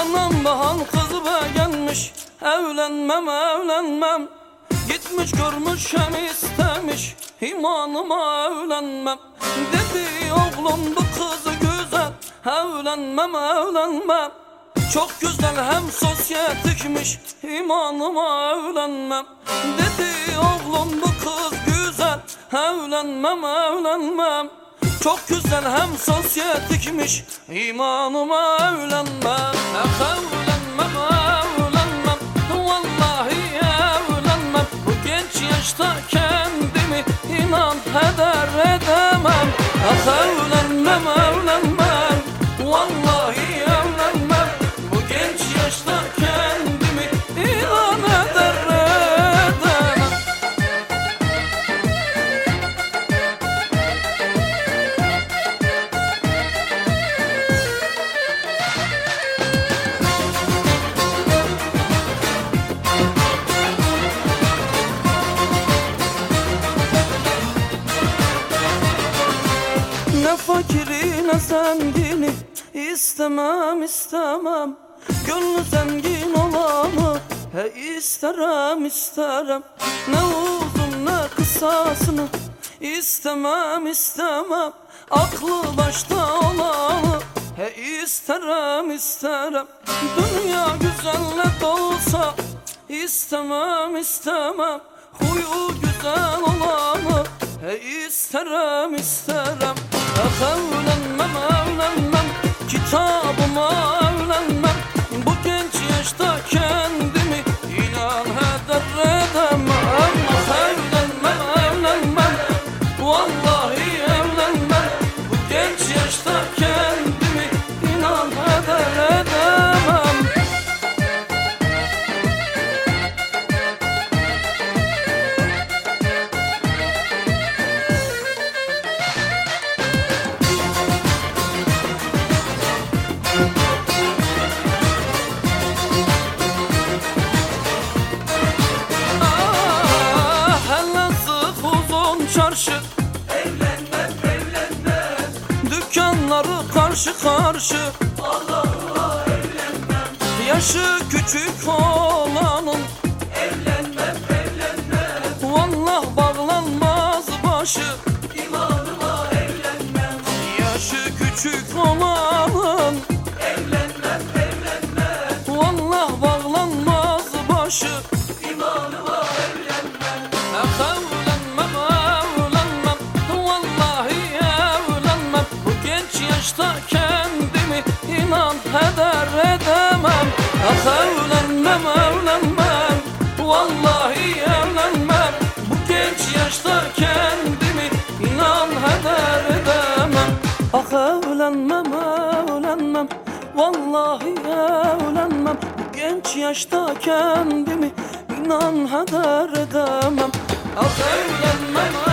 Anam bahan kızı beğenmiş Evlenmem evlenmem. Gitmiş görmüş hem istemiş. İmanıma evlenmem. Dedi oğlum bu kızı güzel. Evlenmem evlenmem. Çok güzel hem sosyetikmiş. İmanıma evlenmem. Dedi oğlum bu kız güzel. Evlenmem evlenmem çok güzel hem sosyetikmiş. İmanıma evlenmem evlenmem evlenmem. Vallahi evlenmem. Bu genç yaşta kendimi inan heder edemem. Evlenmem Ne fakiri ne zengini istemem istemem. Gönlü zengin olanı he isterim isterim Ne uzun ne kısasını istemem istemem. Aklı başta olanı he isterim isterim Dünya güzelle dolsa istemem istemem. Huyu güzel olanı He isterim isterim Ah çarşı Evlenmem evlenmem Dükkanları karşı karşı. Allah Allah evlenmem Yaşı küçük olanın. Evlenmem evlenmem Vallah bağlanmaz başı. İmanıma evlenmem Yaşı küçük olanın Genç yaşta kendimi inan heder edemem. Ah evlenmem evlenmem. Vallahi evlenmem. Bu genç yaşta kendimi inan heder edemem. Ah evlenmem evlenmem. Vallahi evlenmem. Bu genç yaşta kendimi inan heder edemem. Ah evlenmem